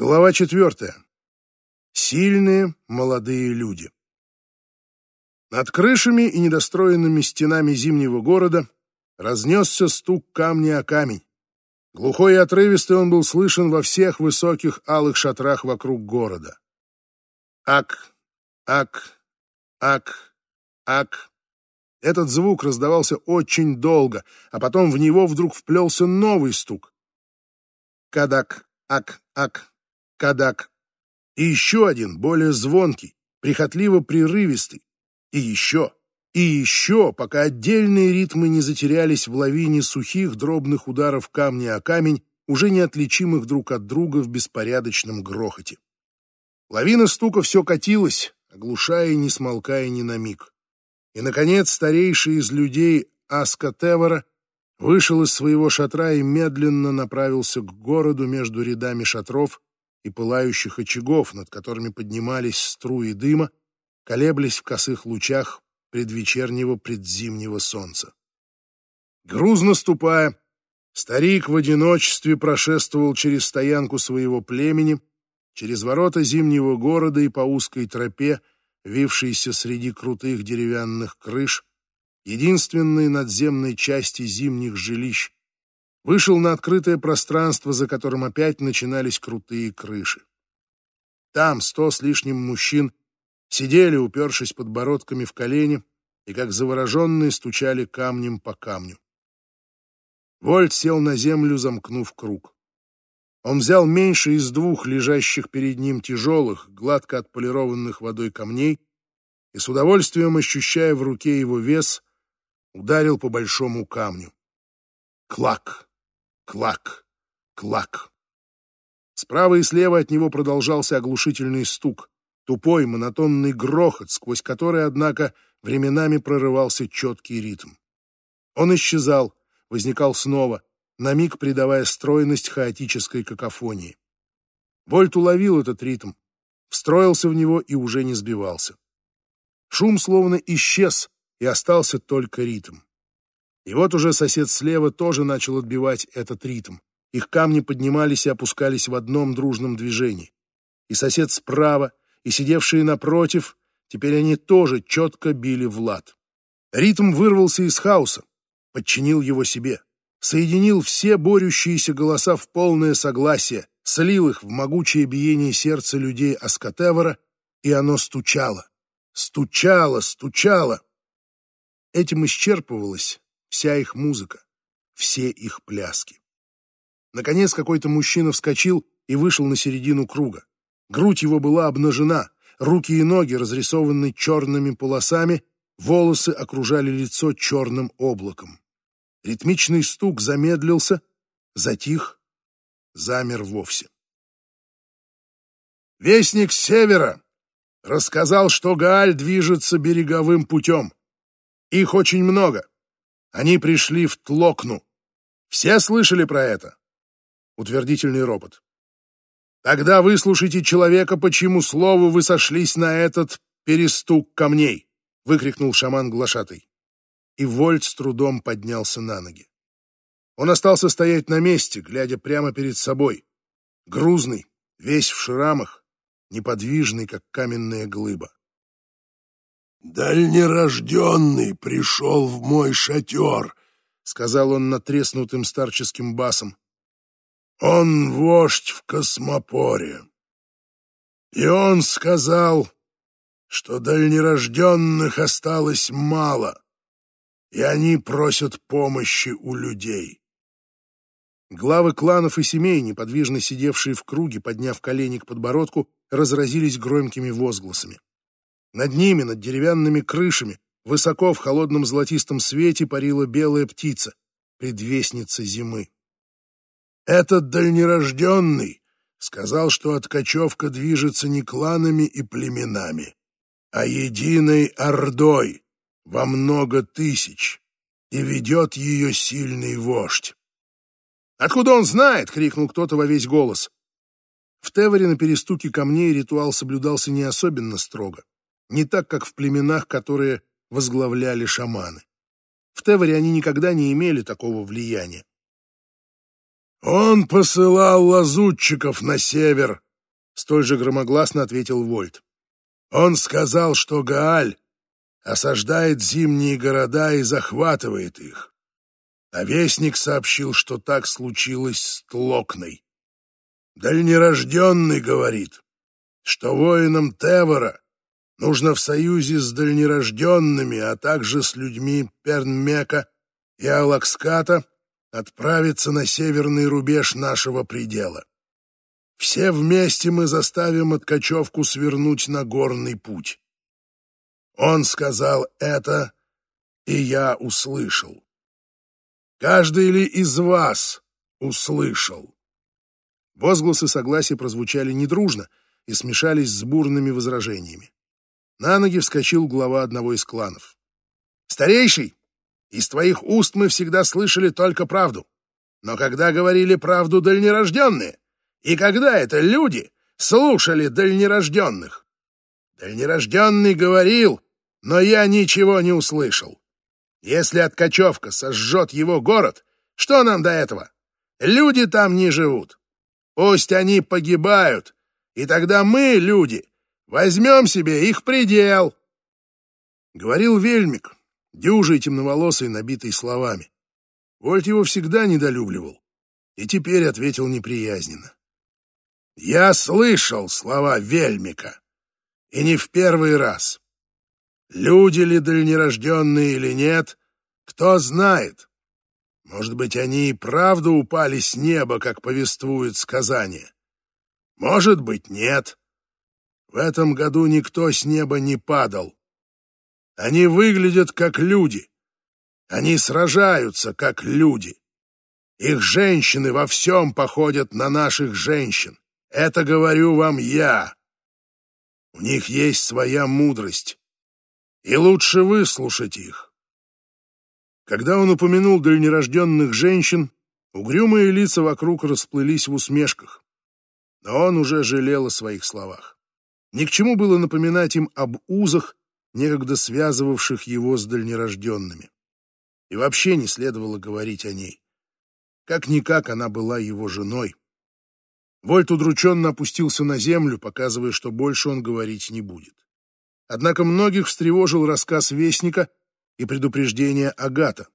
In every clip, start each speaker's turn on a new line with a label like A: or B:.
A: Глава четвертая. Сильные молодые люди. Над крышами и недостроенными стенами зимнего города разнесся стук камня о камень. Глухой и отрывистый он был слышен во всех высоких алых шатрах вокруг города. Ак, ак, ак, ак. Этот звук раздавался очень долго, а потом в него вдруг вплелся новый стук. Кадак, ак, ак, кадак. И еще один, более звонкий, прихотливо прерывистый. И еще, и еще, пока отдельные ритмы не затерялись в лавине сухих дробных ударов камня о камень, уже неотличимых друг от друга в беспорядочном грохоте. Лавина стука все катилась, оглушая и не смолкая ни на миг. И, наконец, старейший из людей Аска Тевора вышел из своего шатра и медленно направился к городу между рядами шатров и пылающих очагов, над которыми поднимались струи дыма, колеблясь в косых лучах предвечернего предзимнего солнца. Грузно ступая, старик в одиночестве прошествовал через стоянку своего племени, через ворота зимнего города и по узкой тропе, вившейся среди крутых деревянных крыш, единственной надземной части зимних жилищ, вышел на открытое пространство, за которым опять начинались крутые крыши. Там сто с лишним мужчин сидели, упершись подбородками в колени, и как завороженные стучали камнем по камню. Вольт сел на землю, замкнув круг. Он взял меньше из двух лежащих перед ним тяжелых, гладко отполированных водой камней и, с удовольствием ощущая в руке его вес, ударил по большому камню. Клак, клак, клак. Справа и слева от него продолжался оглушительный стук, тупой монотонный грохот, сквозь который, однако, временами прорывался четкий ритм. Он исчезал, возникал снова, на миг придавая стройность хаотической какофонии. Вольт уловил этот ритм, встроился в него и уже не сбивался. Шум словно исчез, и остался только ритм. И вот уже сосед слева тоже начал отбивать этот ритм. Их камни поднимались и опускались в одном дружном движении. И сосед справа, и сидевшие напротив, теперь они тоже четко били в лад. Ритм вырвался из хаоса, подчинил его себе, соединил все борющиеся голоса в полное согласие, слил их в могучее биение сердца людей Аскотевора, и оно стучало, стучало, стучало. Этим исчерпывалась вся их музыка, все их пляски. Наконец какой-то мужчина вскочил и вышел на середину круга. Грудь его была обнажена, руки и ноги разрисованы черными полосами, волосы окружали лицо черным облаком. Ритмичный стук замедлился, затих, замер вовсе. Вестник севера рассказал, что Гааль движется береговым путем. Их очень много. Они пришли в Тлокну. Все слышали про это? Утвердительный ропот. Тогда выслушайте человека, по чьему слову вы сошлись на этот перестук камней, выкрикнул шаман глашатый. И Вольт с трудом поднялся на ноги. Он остался стоять на месте, глядя прямо перед собой, грузный, весь в шрамах, неподвижный, как каменная глыба.
B: «Дальнерожденный пришел в мой шатер», —
A: сказал он натреснутым старческим басом.
B: «Он вождь в космопоре. И он сказал, что дальнерожденных осталось мало, и они просят помощи у людей».
A: Главы кланов и семей, неподвижно сидевшие в круге, подняв колени к подбородку, разразились громкими возгласами. Над ними, над деревянными крышами, высоко в холодном золотистом свете парила белая птица, предвестница зимы.
B: Этот дальнерожденный сказал, что откачевка движется не кланами и племенами, а единой ордой во много тысяч, и ведет ее сильный вождь.
A: «Откуда он знает?» — крикнул кто-то во весь голос. В Теворе на перестуке камней ритуал соблюдался не особенно строго не так, как в племенах, которые возглавляли шаманы. В Теворе они никогда не имели такого влияния.
B: Он посылал лазутчиков на север
A: Столь же громогласно ответил Вольт.
B: Он сказал, что Гааль осаждает зимние города и захватывает их. А вестник сообщил, что так случилось с Тлокной. Дальнерожденный говорит, что воинам Тевора нужно в союзе с дальнерожденными, а также с людьми Пернмека и Алакската отправиться на северный рубеж нашего предела. Все вместе мы заставим откачевку свернуть на горный путь. Он сказал это, и я услышал. Каждый ли из вас услышал?
A: Возгласы согласия прозвучали недружно и смешались с бурными возражениями. На ноги вскочил глава одного из кланов. «Старейший, из твоих уст мы всегда слышали только правду. Но когда говорили правду дальнерожденные? И когда это люди слушали дальнерожденных? Дальнерожденный говорил, но я ничего не услышал. Если Откачевка сожжет его город, что нам до этого? Люди там не живут. Пусть они погибают, и тогда мы, люди, возьмем себе их предел. Говорил Вельмик, дюжий темноволосый, набитый словами. Вольт его всегда недолюбливал и теперь ответил неприязненно. «Я слышал слова Вельмика, и не в первый раз. Люди ли дальнерожденные или нет, кто знает. Может быть, они и правда упали с неба, как повествует сказание. Может быть, нет. В этом году никто с неба не падал. Они выглядят как люди. Они сражаются как люди. Их женщины во всем походят на наших женщин. Это говорю вам я. У них есть своя мудрость. И лучше выслушать их. Когда он упомянул дальнерожденных женщин, угрюмые лица вокруг расплылись в усмешках. Но он уже жалел о своих словах. Ни к чему было напоминать им об узах, некогда связывавших его с дальнерожденными. И вообще не следовало говорить о ней. Как-никак она была его женой. Вольт удрученно опустился на землю, показывая, что больше он говорить не будет. Однако многих встревожил рассказ Вестника и предупреждение Агата,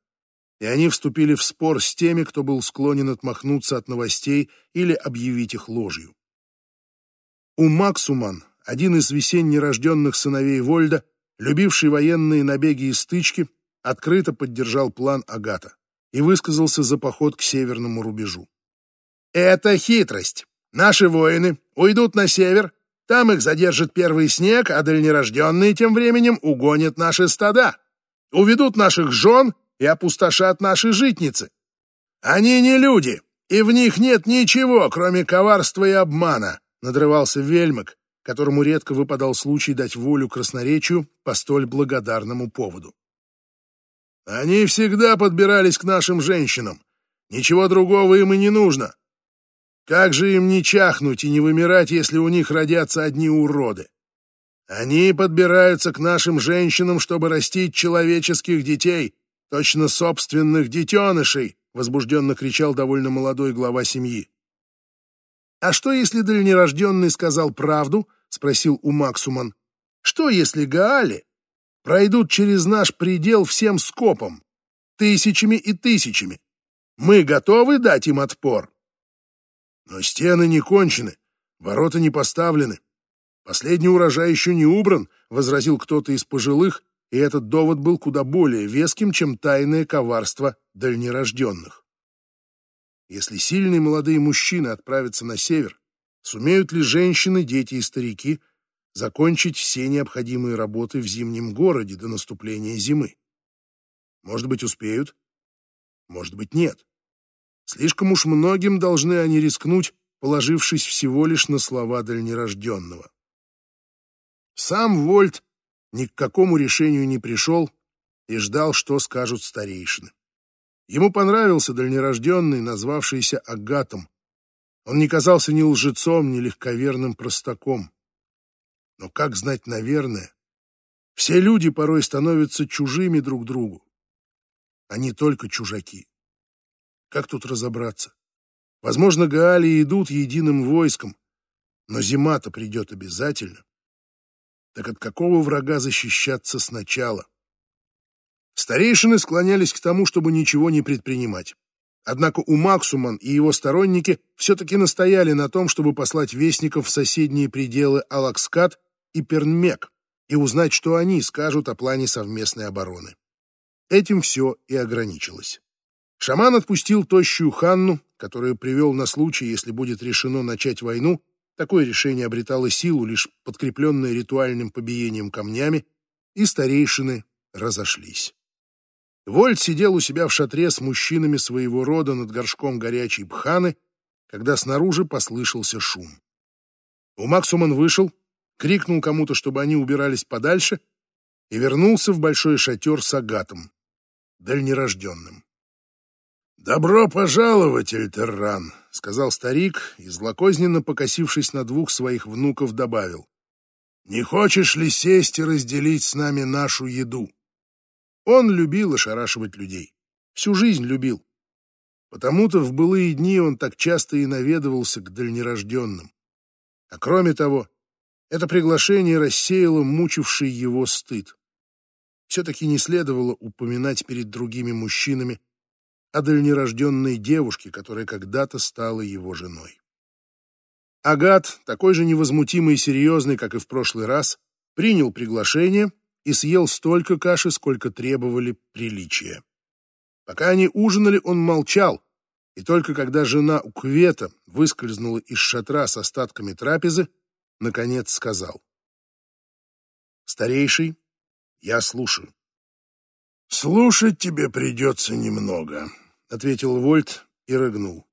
A: и они вступили в спор с теми, кто был склонен отмахнуться от новостей или объявить их ложью. У Максуман, один из весенне рожденных сыновей Вольда, любивший военные набеги и стычки, открыто поддержал план Агата и высказался за поход к северному рубежу. «Это хитрость. Наши воины уйдут на север, там их задержит первый снег, а дальнерожденные тем временем угонят наши стада, уведут наших жен и опустошат наши житницы. Они не люди, и в них нет ничего, кроме коварства и обмана», — надрывался Вельмак, которому редко выпадал случай дать волю красноречию по столь благодарному поводу. Они всегда подбирались к нашим женщинам. Ничего другого им и не нужно. Как же им не чахнуть и не вымирать, если у них родятся одни уроды? Они подбираются к нашим женщинам, чтобы растить человеческих детей, точно собственных детенышей, возбужденно кричал довольно молодой глава семьи. «А что, если дальнерожденный сказал правду?» — спросил у Максуман. «Что, если Гаали пройдут через наш предел всем скопом, тысячами и тысячами. Мы готовы дать им отпор. Но стены не кончены, ворота не поставлены. Последний урожай еще не убран, — возразил кто-то из пожилых, и этот довод был куда более веским, чем тайное коварство дальнерожденных. Если сильные молодые мужчины отправятся на север, сумеют ли женщины, дети и старики — закончить все необходимые работы в зимнем городе до наступления зимы. Может быть, успеют, может быть, нет. Слишком уж многим должны они рискнуть, положившись всего лишь на слова дальнерожденного. Сам Вольт ни к какому решению не пришел и ждал, что скажут старейшины. Ему понравился дальнерожденный, назвавшийся Агатом. Он не казался ни лжецом, ни легковерным простаком. Но как знать, наверное, все люди порой становятся чужими друг другу, а не только чужаки. Как тут разобраться? Возможно, Гаали идут единым войском, Но зима-то придет обязательно. Так от какого врага защищаться сначала? Старейшины склонялись к тому, чтобы ничего не предпринимать. Однако у Максуман и его сторонники все-таки настояли на том, чтобы послать вестников в соседние пределы Алакскат и Пернмек и узнать, что они скажут о плане совместной обороны. Этим все и ограничилось. Шаман отпустил тощую Ханну, которую привел на случай, если будет решено начать войну. Такое решение обретало силу, лишь подкрепленное ритуальным побиением камнями, и старейшины разошлись. Вольт сидел у себя в шатре с мужчинами своего рода над горшком горячей бханы, когда снаружи послышался шум. У Максуман вышел, крикнул кому-то, чтобы они убирались подальше, и вернулся в большой шатер с агатом, дальнерожденным. «Добро пожаловать, Эльтерран!» — сказал старик и, злокозненно покосившись на двух своих внуков, добавил. «Не хочешь ли сесть и разделить с нами нашу еду?» Он любил ошарашивать людей. Всю жизнь любил. Потому-то в былые дни он так часто и наведывался к дальнерожденным. А кроме того, это приглашение рассеяло мучивший его стыд. Все-таки не следовало упоминать перед другими мужчинами о дальнерожденной девушке, которая когда-то стала его женой. Агат, такой же невозмутимый и серьезный, как и в прошлый раз, принял приглашение и съел столько каши, сколько требовали приличия. Пока они ужинали, он молчал, и только когда жена Уквета выскользнула из шатра с остатками трапезы, наконец сказал. «Старейший, я слушаю». «Слушать тебе придется немного», — ответил Вольт и рыгнул.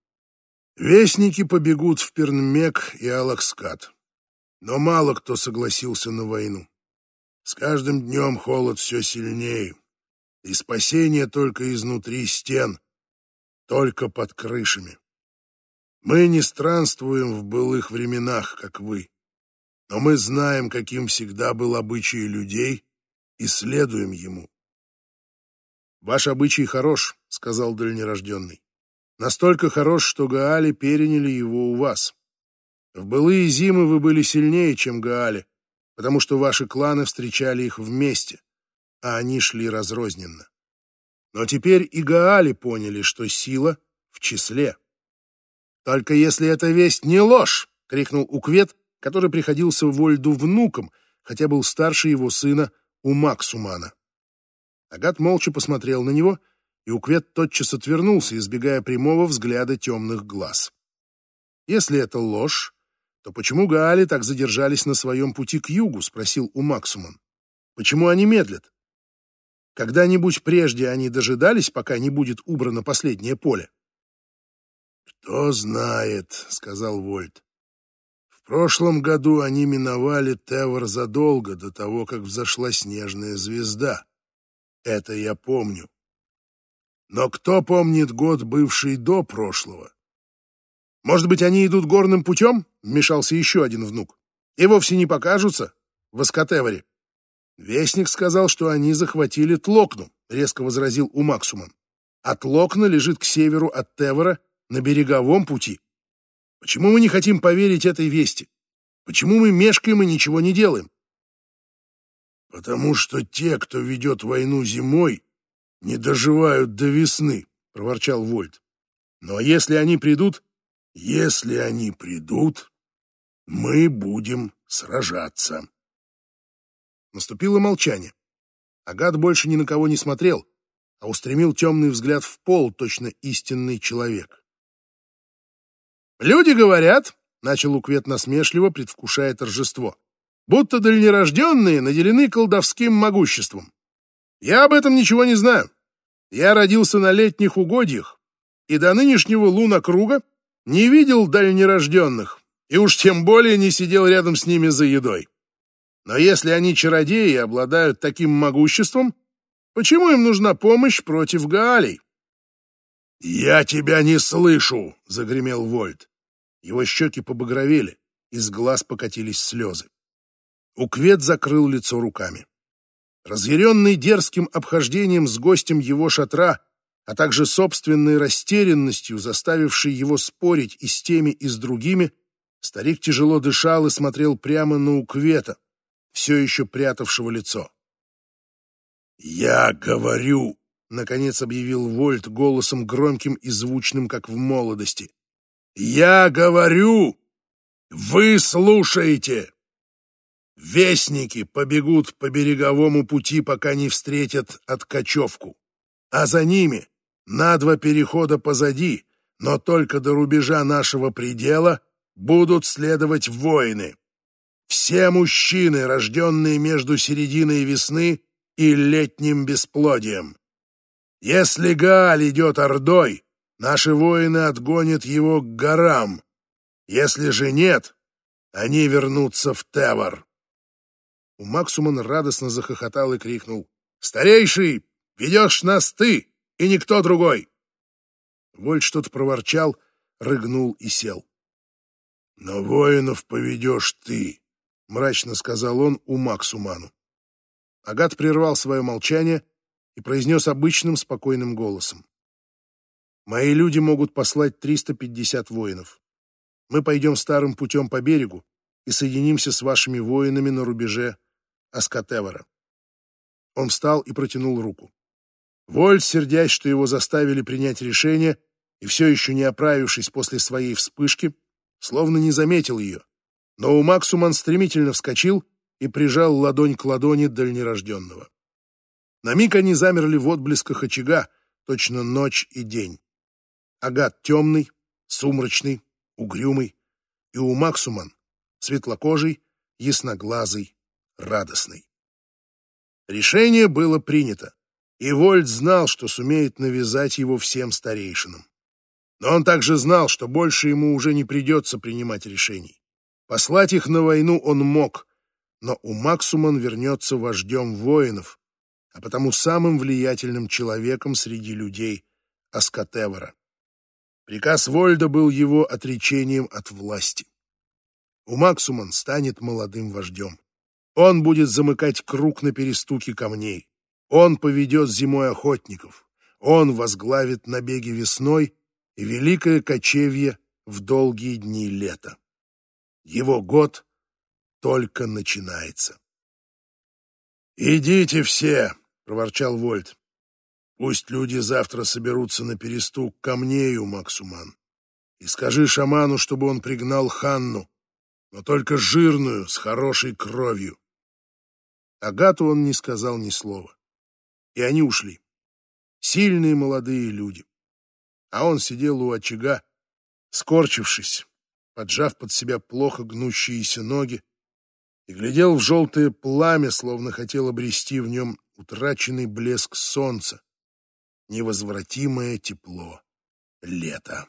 A: «Вестники побегут в Пернмек и Алакскат, но мало кто согласился на войну. С каждым днем холод все сильнее, и спасение только изнутри стен, только под крышами. Мы не странствуем в былых временах, как вы, но мы знаем, каким всегда был обычай людей, и следуем ему. «Ваш обычай хорош», — сказал дальнерожденный. «Настолько хорош, что Гаали переняли его у вас. В былые зимы вы были сильнее, чем Гаали, потому что ваши кланы встречали их вместе, а они шли разрозненно. Но теперь и Гаали поняли, что сила в числе. «Только если эта весть не ложь!» — крикнул Уквет, который приходился Вольду внуком, хотя был старше его сына Умаксумана. Агат молча посмотрел на него, и Уквет тотчас отвернулся, избегая прямого взгляда темных глаз. Если это ложь, то почему Гаали так задержались на своем пути к югу, спросил у Максуман. Почему они медлят? Когда-нибудь прежде они дожидались, пока не будет убрано последнее поле? Кто знает, сказал Вольт. В прошлом году они миновали Тевр задолго до того, как взошла снежная звезда. Это я помню. Но кто помнит год, бывший до прошлого? Может быть, они идут горным путем? Вмешался еще один внук. И вовсе не покажутся в Аскотеваре. Вестник сказал, что они захватили Тлокну, резко возразил Умаксуман. А Тлокна лежит к северу от Тевора на береговом пути. Почему мы не хотим поверить этой вести? Почему мы мешкаем и ничего не делаем? «Потому что те, кто ведет войну зимой, не доживают до весны», — проворчал Вольт. «Но если они придут...» «Если они придут, мы будем сражаться». Наступило молчание. Агат больше ни на кого не смотрел, а устремил темный взгляд в пол, точно истинный человек. «Люди говорят», — начал Уквет насмешливо, предвкушая торжество, будто дальнерожденные наделены колдовским могуществом. Я об этом ничего не знаю. Я родился на летних угодьях, и до нынешнего луна круга не видел дальнерожденных, и уж тем более не сидел рядом с ними за едой. Но если они чародеи и обладают таким могуществом, почему им нужна помощь против Гаалей? «Я тебя не слышу!» — загремел Вольт. Его щеки побагровели, из глаз покатились слезы. Уквет закрыл лицо руками. Разъяренный дерзким обхождением с гостем его шатра, а также собственной растерянностью, заставившей его спорить и с теми, и с другими, Старик тяжело дышал и смотрел прямо на Уквета, все еще прятавшего лицо.
B: «Я говорю!»
A: — наконец объявил Вольт голосом громким и звучным, как в молодости. «Я говорю! Вы слушаете! Вестники побегут по береговому пути, пока не встретят откачевку, а за ними на два перехода позади, но только до рубежа нашего предела, будут следовать воины. Все мужчины, рожденные между серединой весны и летним бесплодием. Если Гааль идет ордой, наши воины отгонят его к горам. Если же нет, они вернутся в Тевар. У Максуман радостно захохотал и крикнул. «Старейший, ведешь нас ты и никто другой!» Вольт что-то проворчал, рыгнул и сел. «Но воинов поведешь ты», — мрачно сказал он у Максуману. Агат прервал свое молчание и произнес обычным спокойным голосом. «Мои люди могут послать 350 воинов. Мы пойдем старым путем по берегу и соединимся с вашими воинами на рубеже Аскатевара». Он встал и протянул руку. Вольт, сердясь, что его заставили принять решение, и все еще не оправившись после своей вспышки, словно не заметил ее. Но у Максуман стремительно вскочил и прижал ладонь к ладони дальнерожденного. На миг они замерли в отблесках очага, точно ночь и день. Агат темный, сумрачный, угрюмый, и у Максуман светлокожий, ясноглазый, радостный. Решение было принято, и Вольт знал, что сумеет навязать его всем старейшинам. Но он также знал, что больше ему уже не придется принимать решений. Послать их на войну он мог, но у Максуман вернется вождем воинов, а потому самым влиятельным человеком среди людей Аскатевара. Приказ Вольда был его отречением от власти. У Максуман станет молодым вождем. Он будет замыкать круг на перестуке камней. Он поведет зимой охотников. Он возглавит набеги весной и великое кочевье в долгие дни лета. Его год только начинается. «Идите все!» — проворчал Вольт. «Пусть люди завтра соберутся на перестук камней у Максуман. И скажи шаману, чтобы он пригнал Ханну, но только жирную, с хорошей кровью». Агату он не сказал ни слова. И они ушли. Сильные молодые люди. А он сидел у очага, скорчившись, поджав под себя плохо гнущиеся ноги, и глядел в желтое пламя, словно хотел обрести в нем утраченный блеск солнца, невозвратимое тепло лета.